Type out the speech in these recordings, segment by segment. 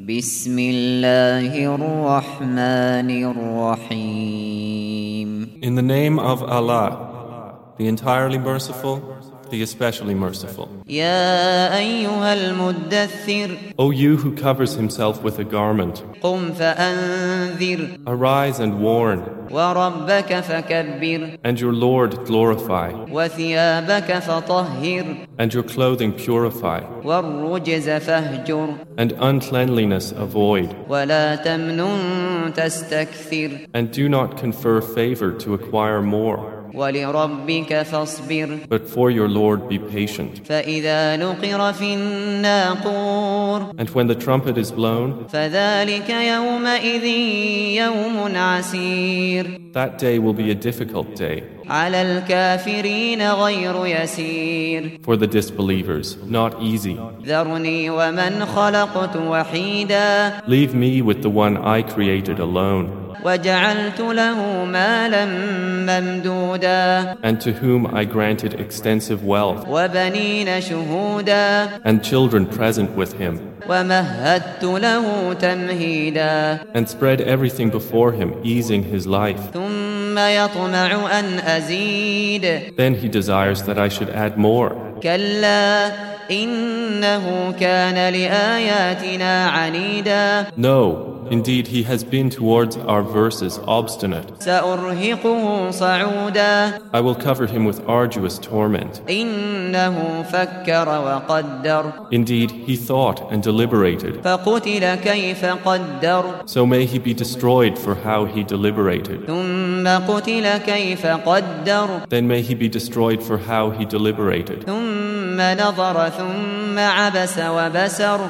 بسم الله الرحمن الرحيم In the name of Allah, the entirely merciful, the especially merciful. O you who covers himself with a garment, arise and warn, and your Lord glorify, and your clothing purify, and uncleanliness avoid, and do not confer favor to acquire more. ولربك فاصبر But for your Lord be patient. فإذا نقر في الناقور And when the trumpet is blown, فذلك يومئذ يوم عسير that day will be a difficult day For the disbelievers, not easy. Leave me with the one I created alone. And to whom I granted extensive wealth. And children present with him. And spread everything before him, easing his life. ثم يطمع أن أزيد Then he desires that I should add more. كلا إنه كان لآياتنا عنيدا No, Indeed, he has been towards our verses obstinate. I will cover him with arduous torment. Indeed, he thought and deliberated. So may he be destroyed for how he deliberated. Then may he be destroyed for how he deliberated.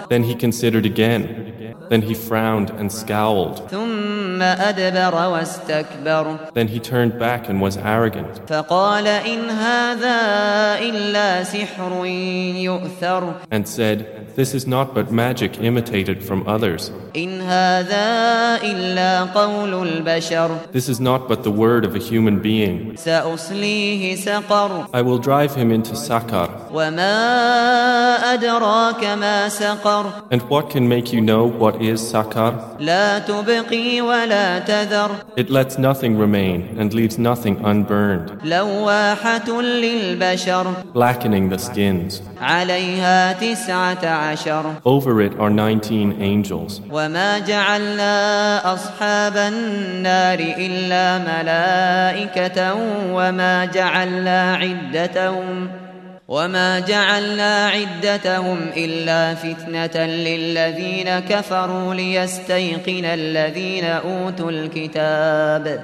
Then he considered again. Then he frowned and scowled. Then he turned back and was arrogant. And said, this is not but magic imitated from others. This is not but the word of a human being. I will drive him into Sakar. And what can make you know what is Sakar? It lets nothing remain and leaves nothing unburned. Blackening the skins. عشر Over it are 19 angels. وما جعلنا أصحاب النار إلا ملائكة وما جعلنا عدتهم وما جعلنا عدتهم إلا فتنة للذين كفروا ليستيقن الذين أوتوا الكتاب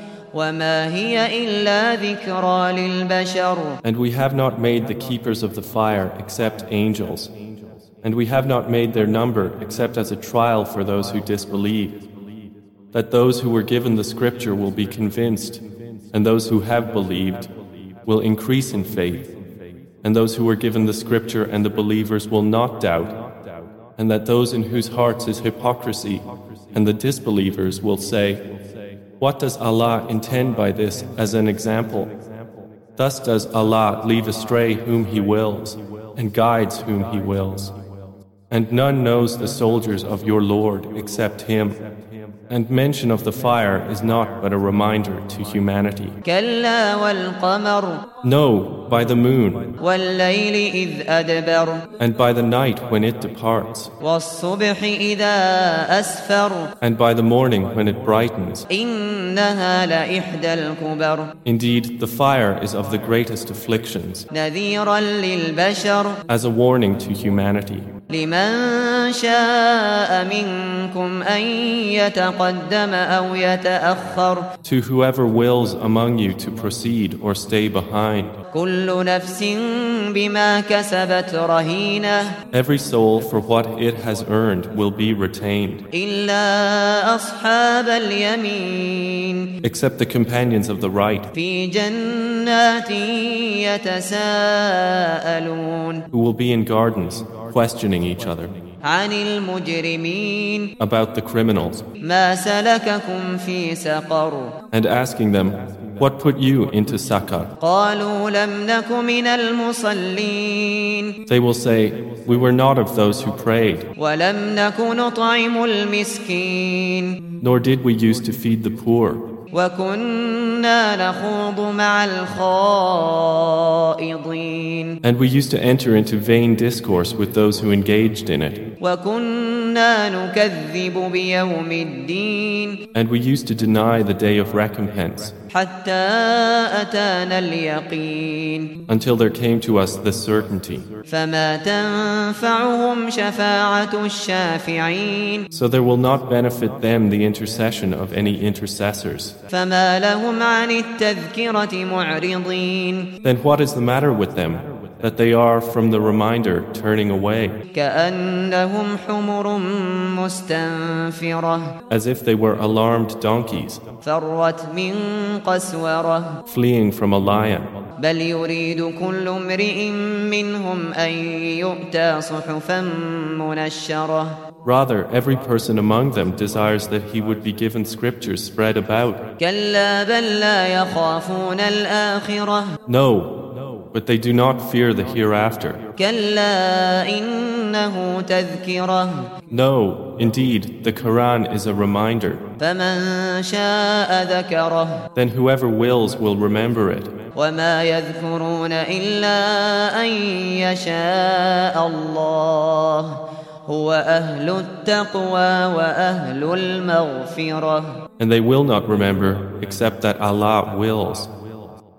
And we have not made the keepers of the fire except angels. And we have not made their number except as a trial for those who disbelieve, that those who were given the scripture will be convinced, and those who have believed will increase in faith, and those who were given the scripture and the believers will not doubt, and that those in whose hearts is hypocrisy and the disbelievers will say, what does Allah intend by this as an example? Thus does Allah leave astray whom He wills and guides whom He wills. And none knows the soldiers of your Lord except Him. And mention of the fire is not but a reminder to humanity. No, by the moon. And by the night when it departs. And by the morning when it brightens. Indeed, the fire is of the greatest afflictions. As a warning to humanity. لمن شاء منكم أن يتقدم أو يتأخر To whoever wills among you to proceed or stay behind, كل نفس بما كسبت رهينة every soul for what it has earned will be retained, إلا أصحاب اليمين except the companions of the right, في جنات يتساءلون who will be in gardens, questioning each other about the criminals and asking them, What put you into sakar? They will say, We were not of those who prayed, nor did we use to feed the poor. And we used to enter into vain discourse with those who engaged in it. And we used to deny the day of recompense until there came to us the certainty. So there will not benefit them the intercession of any intercessors. Then what is the matter with them? that they are from the reminder turning away. As if they were alarmed donkeys fleeing from a lion. Rather, every person among them desires that he would be given scriptures spread about. No, but they do not fear the hereafter. كلا إنه تذكرة No, indeed, the Quran is a reminder. فمن شاء ذكره Then whoever wills will remember it. وما يذكرون إلا أن يشاء الله هو أهل التقوى وأهل المغفرة And they will not remember except that Allah wills.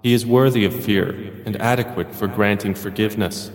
He is worthy of fear and adequate for granting forgiveness.